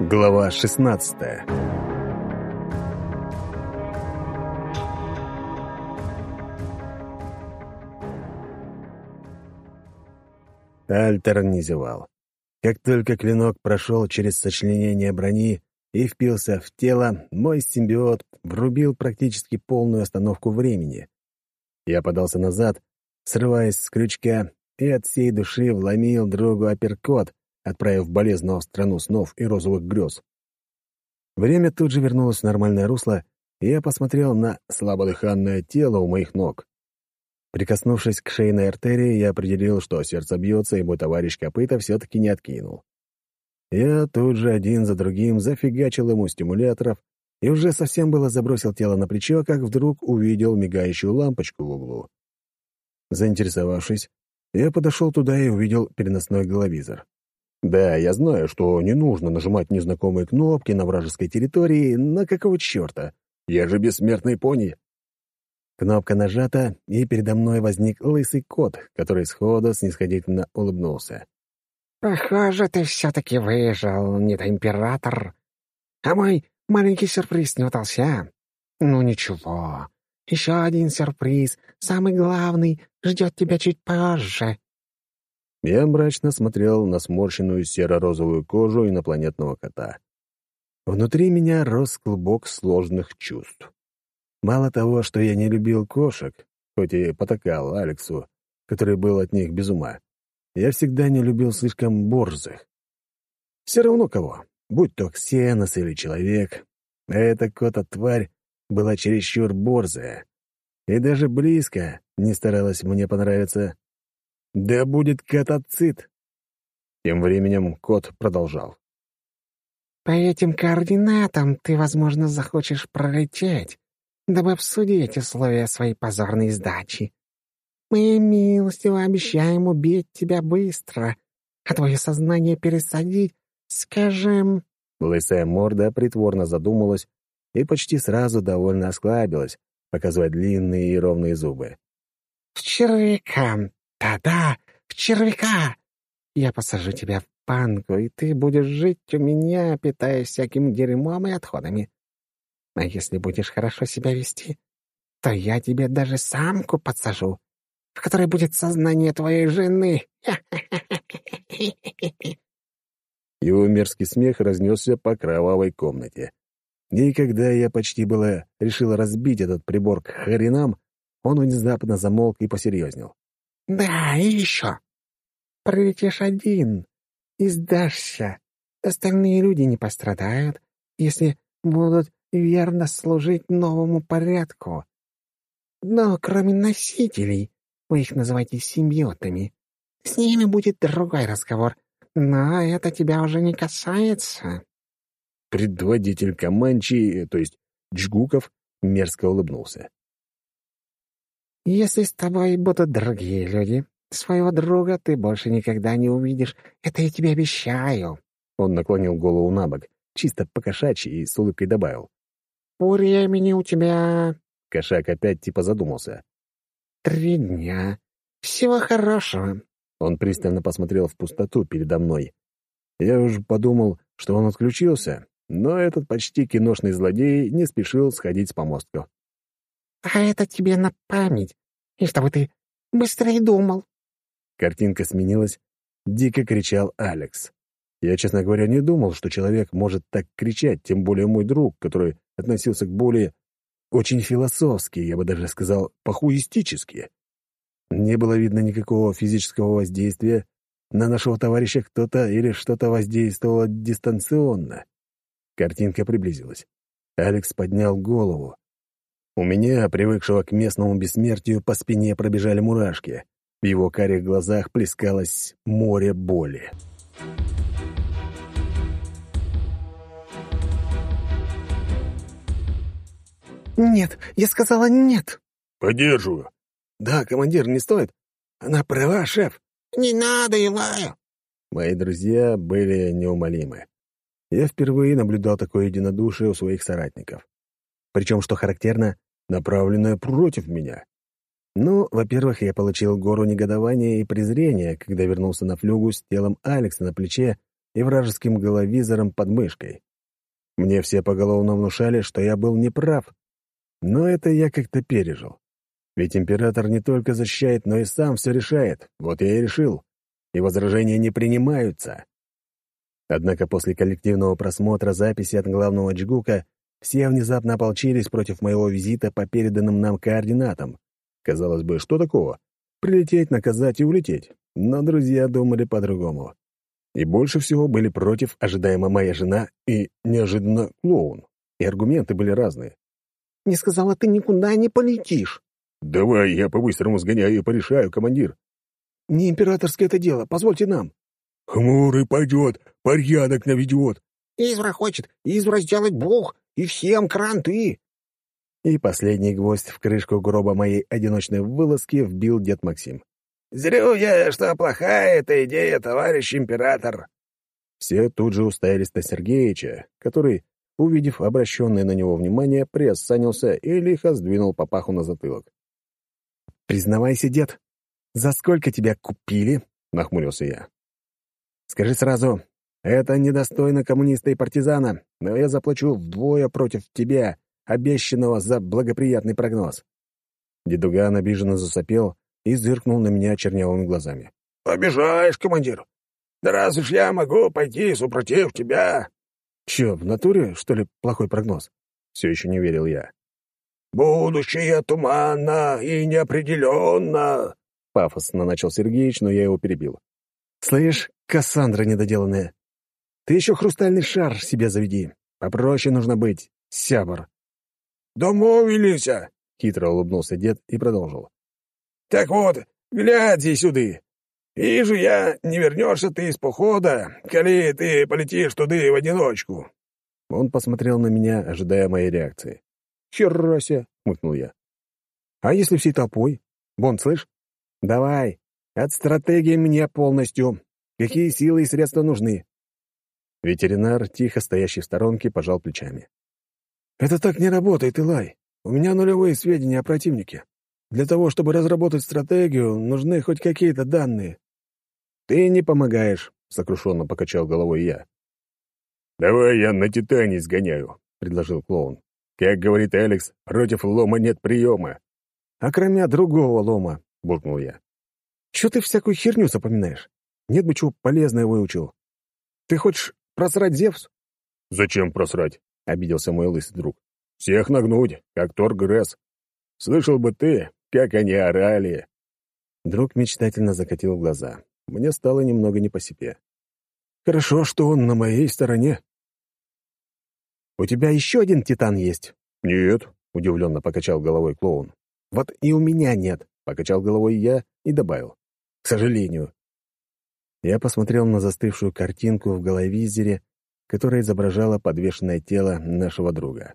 Глава 16 Альтер не зевал. Как только клинок прошел через сочленение брони и впился в тело, мой симбиот врубил практически полную остановку времени. Я подался назад, срываясь с крючка, и от всей души вломил другу апперкот, отправив болезного в страну снов и розовых грез. Время тут же вернулось в нормальное русло, и я посмотрел на слабодыханное тело у моих ног. Прикоснувшись к шейной артерии, я определил, что сердце бьется, и мой товарищ копыта все-таки не откинул. Я тут же один за другим зафигачил ему стимуляторов и уже совсем было забросил тело на плечо, как вдруг увидел мигающую лампочку в углу. Заинтересовавшись, я подошел туда и увидел переносной головизор. Да, я знаю, что не нужно нажимать незнакомые кнопки на вражеской территории, на какого черта? Я же бессмертный пони. Кнопка нажата, и передо мной возник лысый кот, который сходу снисходительно улыбнулся. «Похоже, ты все-таки выжил, не то император. А мой маленький сюрприз не удался. Ну ничего, еще один сюрприз, самый главный, ждет тебя чуть позже». Я мрачно смотрел на сморщенную серо-розовую кожу инопланетного кота. Внутри меня рос клубок сложных чувств. Мало того, что я не любил кошек, хоть и потакал Алексу, который был от них без ума, я всегда не любил слишком борзых. Все равно кого, будь то ксенос или человек, эта кота-тварь была чересчур борзая и даже близко не старалась мне понравиться. Да будет катацит. Тем временем кот продолжал. По этим координатам ты, возможно, захочешь пролететь, дабы обсудить условия своей позорной сдачи. Мы милостиво обещаем убить тебя быстро, а твое сознание пересадить, скажем...» Лысая морда притворно задумалась и почти сразу довольно осклабилась, показывая длинные и ровные зубы. «В червяка! Да-да, в червяка! Я посажу тебя в панку, и ты будешь жить у меня, питаясь всяким дерьмом и отходами. А если будешь хорошо себя вести, то я тебе даже самку подсажу, в которой будет сознание твоей жены. Его мерзкий смех разнесся по кровавой комнате. И когда я почти было решил разбить этот прибор к хренам, он внезапно замолк и посерьезнел. «Да, и еще. Прилетишь один и сдашься. Остальные люди не пострадают, если будут верно служить новому порядку. Но кроме носителей, вы их называете симбиотами, с ними будет другой разговор, но это тебя уже не касается». Предводитель Каманчи, то есть Джгуков, мерзко улыбнулся. «Если с тобой будут другие люди, своего друга ты больше никогда не увидишь. Это я тебе обещаю». Он наклонил голову на бок, чисто по-кошачьи, и с улыбкой добавил. «Времени у тебя...» Кошак опять типа задумался. «Три дня. Всего хорошего». Он пристально посмотрел в пустоту передо мной. Я уж подумал, что он отключился, но этот почти киношный злодей не спешил сходить с помостка. «А это тебе на память, и чтобы ты быстрее думал». Картинка сменилась. Дико кричал Алекс. Я, честно говоря, не думал, что человек может так кричать, тем более мой друг, который относился к боли очень философски, я бы даже сказал, похуистически. Не было видно никакого физического воздействия. На нашего товарища кто-то или что-то воздействовало дистанционно. Картинка приблизилась. Алекс поднял голову. У меня, привыкшего к местному бессмертию, по спине пробежали мурашки. В его карих глазах плескалось море боли. «Нет, я сказала нет!» «Поддерживаю!» «Да, командир, не стоит. Она права, шеф!» «Не надо, Илая!» Мои друзья были неумолимы. Я впервые наблюдал такое единодушие у своих соратников. Причем, что характерно, направленное против меня. Ну, во-первых, я получил гору негодования и презрения, когда вернулся на флюгу с телом Алекса на плече и вражеским головизором под мышкой. Мне все поголовно внушали, что я был неправ, но это я как-то пережил. Ведь император не только защищает, но и сам все решает. Вот я и решил. И возражения не принимаются. Однако после коллективного просмотра записи от главного Джгука все внезапно ополчились против моего визита по переданным нам координатам. Казалось бы, что такого? Прилететь, наказать и улететь. Но друзья думали по-другому. И больше всего были против ожидаемо моя жена и, неожиданно, клоун. И аргументы были разные. «Не сказала, ты никуда не полетишь». «Давай, я по-быстрому сгоняю и порешаю, командир». «Не императорское это дело, позвольте нам». «Хмурый пойдет, порядок наведет». «Извра хочет, Извра сделать Бог, и всем кранты!» И последний гвоздь в крышку гроба моей одиночной вылазки вбил дед Максим. «Зрю я, что плохая эта идея, товарищ император!» Все тут же уставились на Сергеича, который, увидев обращенное на него внимание, приосанился и лихо сдвинул папаху на затылок. «Признавайся, дед, за сколько тебя купили?» — нахмурился я. «Скажи сразу, это недостойно коммуниста и партизана, но я заплачу вдвое против тебя, обещанного за благоприятный прогноз». Дедуган обиженно засопел и зыркнул на меня чернявыми глазами. «Обижаешь, командир. Да раз уж я могу пойти супротив тебя...» «Чё, в натуре, что ли, плохой прогноз?» Все еще не верил я. «Будущее туманно и неопределенно», — пафосно начал Сергеич, но я его перебил. «Слышь, Кассандра недоделанная, ты еще хрустальный шар себе заведи. Попроще нужно быть, сябр». «Домовились!» — хитро улыбнулся дед и продолжил. «Так вот, гляди сюды. Вижу я, не вернешься ты из похода, коли ты полетишь туды в одиночку». Он посмотрел на меня, ожидая моей реакции. «Херася!» — хмыкнул я. «А если всей толпой? Бон, слышь? Давай, от стратегии мне полностью. Какие силы и средства нужны? Ветеринар, тихо стоящий в сторонке, пожал плечами. «Это так не работает, Илай. У меня нулевые сведения о противнике. Для того, чтобы разработать стратегию, нужны хоть какие-то данные». «Ты не помогаешь», — сокрушенно покачал головой я. «Давай я на Титане сгоняю», — предложил клоун. «Как говорит Алекс, против лома нет приема». «А кроме другого лома», — буркнул я. «Чего ты всякую херню запоминаешь? Нет бы чего полезное выучил. Ты хочешь Просрать Зевс? Зачем просрать? Обиделся мой лысый друг. Всех нагнуть, как Тор Гресс. Слышал бы ты, как они орали. Друг мечтательно закатил глаза. Мне стало немного не по себе. Хорошо, что он на моей стороне. «У тебя еще один титан есть?» «Нет», — удивленно покачал головой клоун. «Вот и у меня нет», — покачал головой я и добавил. «К сожалению. Я посмотрел на застывшую картинку в головизоре, которая изображала подвешенное тело нашего друга.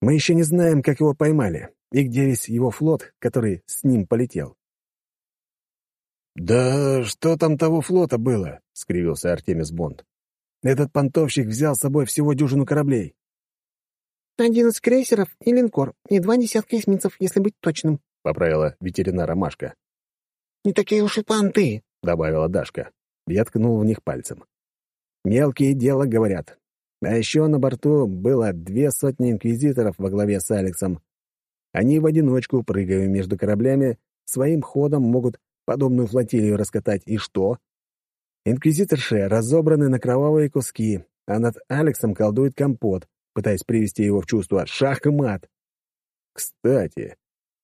Мы еще не знаем, как его поймали, и где весь его флот, который с ним полетел. «Да что там того флота было?» — скривился Артемис Бонд. «Этот понтовщик взял с собой всего дюжину кораблей». «Одиннадцать крейсеров и линкор, и два десятка эсминцев, если быть точным», — поправила ветеринара Машка. «Не такие уж и понты», — добавила Дашка. Я ткнул в них пальцем. «Мелкие дела, говорят. А еще на борту было две сотни инквизиторов во главе с Алексом. Они в одиночку, прыгая между кораблями, своим ходом могут подобную флотилию раскатать. И что? Инквизиторши разобраны на кровавые куски, а над Алексом колдует компот, пытаясь привести его в чувство. Шах и мат! Кстати,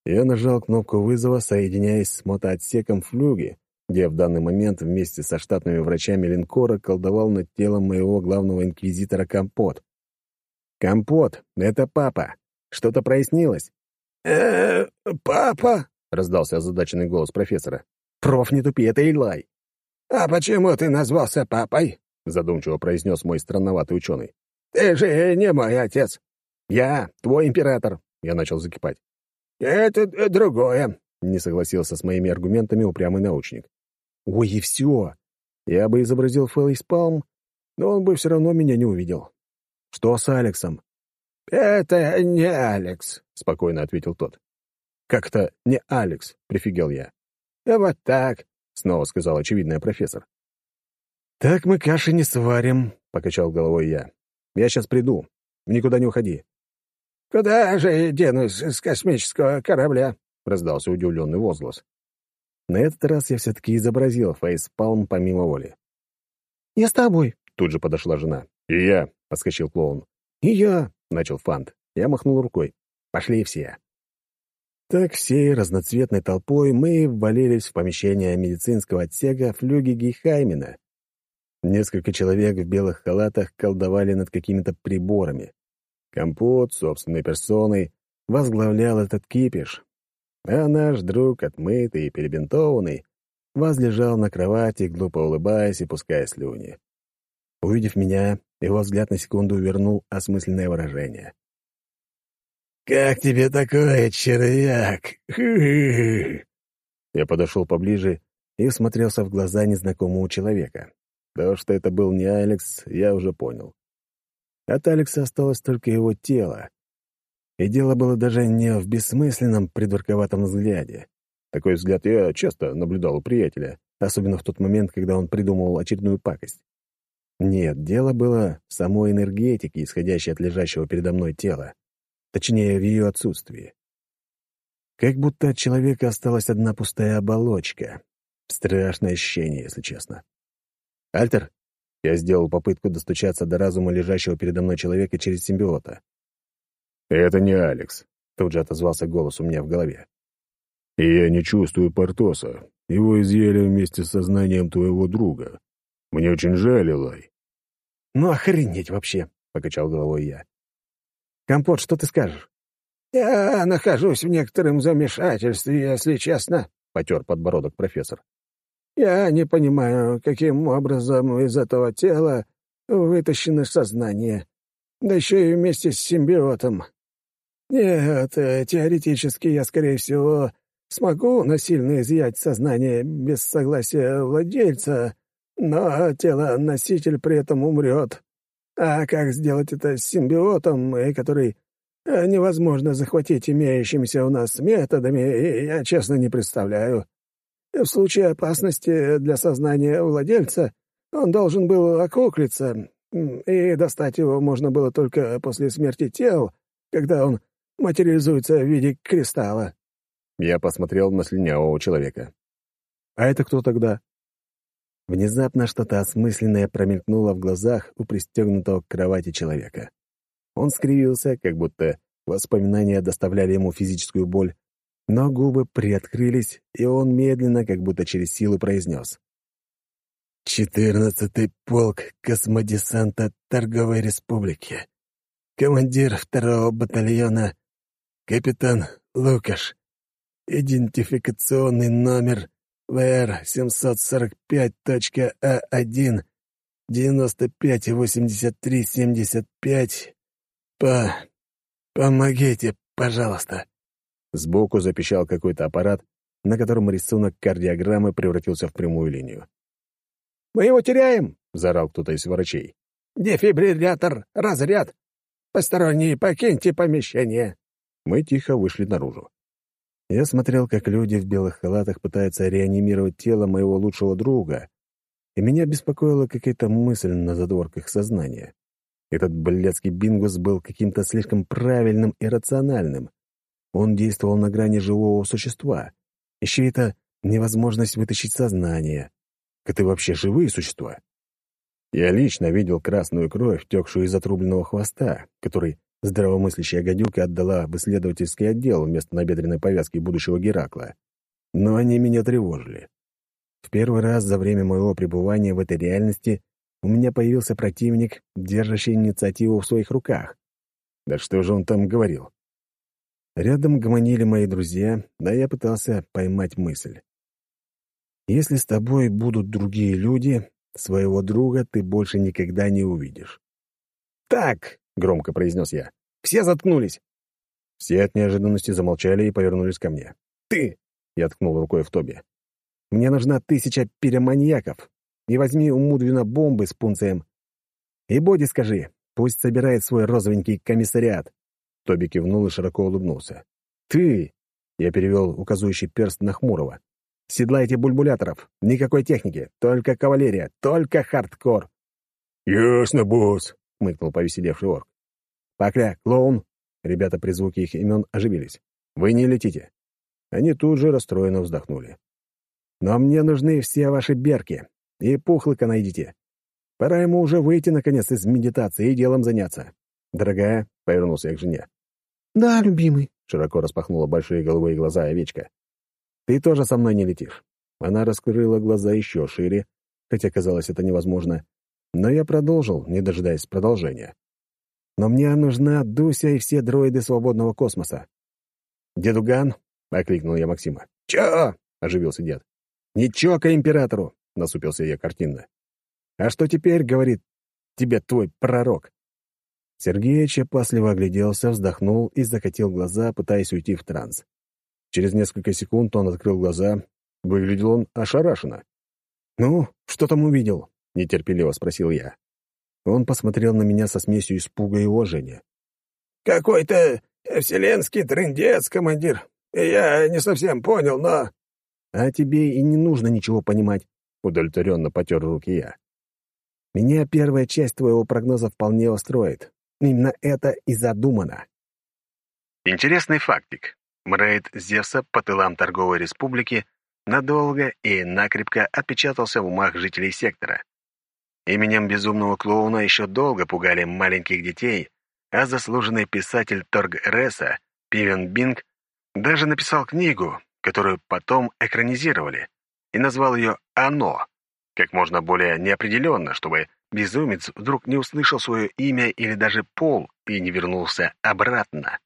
я нажал кнопку вызова, соединяясь с мотоотсеком флюги, где в данный момент вместе со штатными врачами линкора колдовал над телом моего главного инквизитора Компот. «Компот, это папа. Что-то прояснилось?» э папа?» — раздался озадаченный голос профессора. «Проф, не тупи, это Илай». «А почему ты назвался папой?» — задумчиво произнес мой странноватый ученый. «Ты же не мой отец». «Я, твой император», — я начал закипать. «Это другое», — не согласился с моими аргументами упрямый научник. Ой, и все. Я бы изобразил фейспалм, но он бы все равно меня не увидел. Что с Алексом? «Это не Алекс», — спокойно ответил тот. «Как-то не Алекс», — прифигел я. «Вот так», — снова сказал очевидный профессор. «Так мы каши не сварим», — покачал головой я. «Я сейчас приду. Никуда не уходи». «Куда же денусь с космического корабля?» — раздался удивленный возглас. На этот раз я все-таки изобразил фейспалм помимо воли. «Я с тобой», — тут же подошла жена. «И я», — подскочил клоун. «И я», — начал Фант. Я махнул рукой. «Пошли все». Так всей разноцветной толпой мы ввалились в помещение медицинского отсека флюги Гейхаймена. Несколько человек в белых халатах колдовали над какими-то приборами. Компот собственной персоной возглавлял этот кипиш, а наш друг, отмытый и перебинтованный, возлежал на кровати, глупо улыбаясь и пуская слюни. Увидев меня, его взгляд на секунду вернул осмысленное выражение. «Как тебе такое, червяк?» Я подошел поближе и смотрелся в глаза незнакомого человека. То, что это был не Алекс, я уже понял. От Алекса осталось только его тело. И дело было даже не в бессмысленном придурковатом взгляде. Такой взгляд я часто наблюдал у приятеля, особенно в тот момент, когда он придумывал очередную пакость. Нет, дело было в самой энергетике, исходящей от лежащего передо мной тела. Точнее, в ее отсутствии. Как будто от человека осталась одна пустая оболочка. Страшное ощущение, если честно. «Альтер?» Я сделал попытку достучаться до разума лежащего передо мной человека через симбиота. «Это не Алекс», — тут же отозвался голос у меня в голове. «И я не чувствую Портоса. Его изъяли вместе с сознанием твоего друга. Мне очень жаль, Элай». «Ну охренеть вообще», — покачал головой я. «Компот, что ты скажешь?» «Я нахожусь в некотором замешательстве, если честно», — потер подбородок профессор. Я не понимаю, каким образом из этого тела вытащено сознание, да еще и вместе с симбиотом. Нет, теоретически я, скорее всего, смогу насильно изъять сознание без согласия владельца, но тело-носитель при этом умрет. А как сделать это с симбиотом, который э, невозможно захватить имеющимися у нас методами, я честно не представляю. В случае опасности для сознания владельца он должен был окуклиться, и достать его можно было только после смерти тел, когда он материализуется в виде кристалла. Я посмотрел на слюнявого человека. «А это кто тогда?» Внезапно что-то осмысленное промелькнуло в глазах у пристегнутого к кровати человека. Он скривился, как будто воспоминания доставляли ему физическую боль, но губы приоткрылись, и он медленно, как будто через силу, произнес. «Четырнадцатый полк космодесанта Торговой Республики. Командир второго батальона, капитан Лукаш. Идентификационный номер ВР-745.А1, 95-83-75. По... Помогите, пожалуйста». Сбоку запищал какой-то аппарат, на котором рисунок кардиограммы превратился в прямую линию. «Мы его теряем!» — заорал кто-то из врачей. «Дефибриллятор! Разряд! Посторонние, покиньте помещение!» Мы тихо вышли наружу. Я смотрел, как люди в белых халатах пытаются реанимировать тело моего лучшего друга, и меня беспокоила какая-то мысль на задворках сознания. Этот блядский бингус был каким-то слишком правильным и рациональным. Он действовал на грани живого существа. Еще это невозможность вытащить сознание. Это вообще живые существа? Я лично видел красную кровь, текшую из отрубленного хвоста, который здравомыслящая гадюка отдала в исследовательский отдел вместо набедренной повязки будущего Геракла. Но они меня тревожили. В первый раз за время моего пребывания в этой реальности у меня появился противник, держащий инициативу в своих руках. Да что же он там говорил? Рядом гомонили мои друзья, да я пытался поймать мысль. Если с тобой будут другие люди, своего друга ты больше никогда не увидишь. «Так!» — громко произнес я. «Все заткнулись!» Все от неожиданности замолчали и повернулись ко мне. «Ты!» — я ткнул рукой в Тоби. «Мне нужна тысяча пироманьяков. И возьми у Мудвина бомбы с пунцием. И Боди скажи, пусть собирает свой розовенький комиссариат. Тоби кивнул и широко улыбнулся. «Ты!» — я перевел указывающий перст на Хмурого. седлайте бульбуляторов. Никакой техники, только кавалерия, только хардкор». «Ясно, босс», — хмыкнул повеселевший орк. «Покля, клоун!» Ребята при звуке их имен оживились. «Вы не летите». Они тут же расстроенно вздохнули. «Но мне нужны все ваши берки. И пухлыка найдите. Пора ему уже выйти, наконец, из медитации и делом заняться. Дорогая, — повернулся я к жене. «Да, любимый», — широко распахнула большие голубые глаза овечка. «Ты тоже со мной не летишь». Она раскрыла глаза еще шире, хотя казалось это невозможно. Но я продолжил, не дожидаясь продолжения. «Но мне нужна Дуся и все дроиды свободного космоса». «Дедуган?» — окликнул я Максима. «Чё?» — оживился дед. «Не чока императору!» — насупился я картинно. «А что теперь, — говорит тебе твой пророк?» Сергеич опасливо огляделся, вздохнул и закатил глаза, пытаясь уйти в транс. Через несколько секунд он открыл глаза. Выглядел он ошарашенно. «Ну, что там увидел?» — нетерпеливо спросил я. Он посмотрел на меня со смесью испуга и уважения. «Какой-то вселенский трындец, командир. Я не совсем понял, но...» «А тебе и не нужно ничего понимать», — удовлетворенно потер руки я. «Меня первая часть твоего прогноза вполне устроит. Именно это и задумано. Интересный фактик. Мрейд Зевса по тылам торговой республики надолго и накрепко отпечатался в умах жителей сектора. Именем безумного клоуна еще долго пугали маленьких детей, а заслуженный писатель Торг-Реса Пивен Бинг даже написал книгу, которую потом экранизировали, и назвал ее «Оно», как можно более неопределенно, чтобы безумец вдруг не услышал свое имя или даже пол и не вернулся обратно.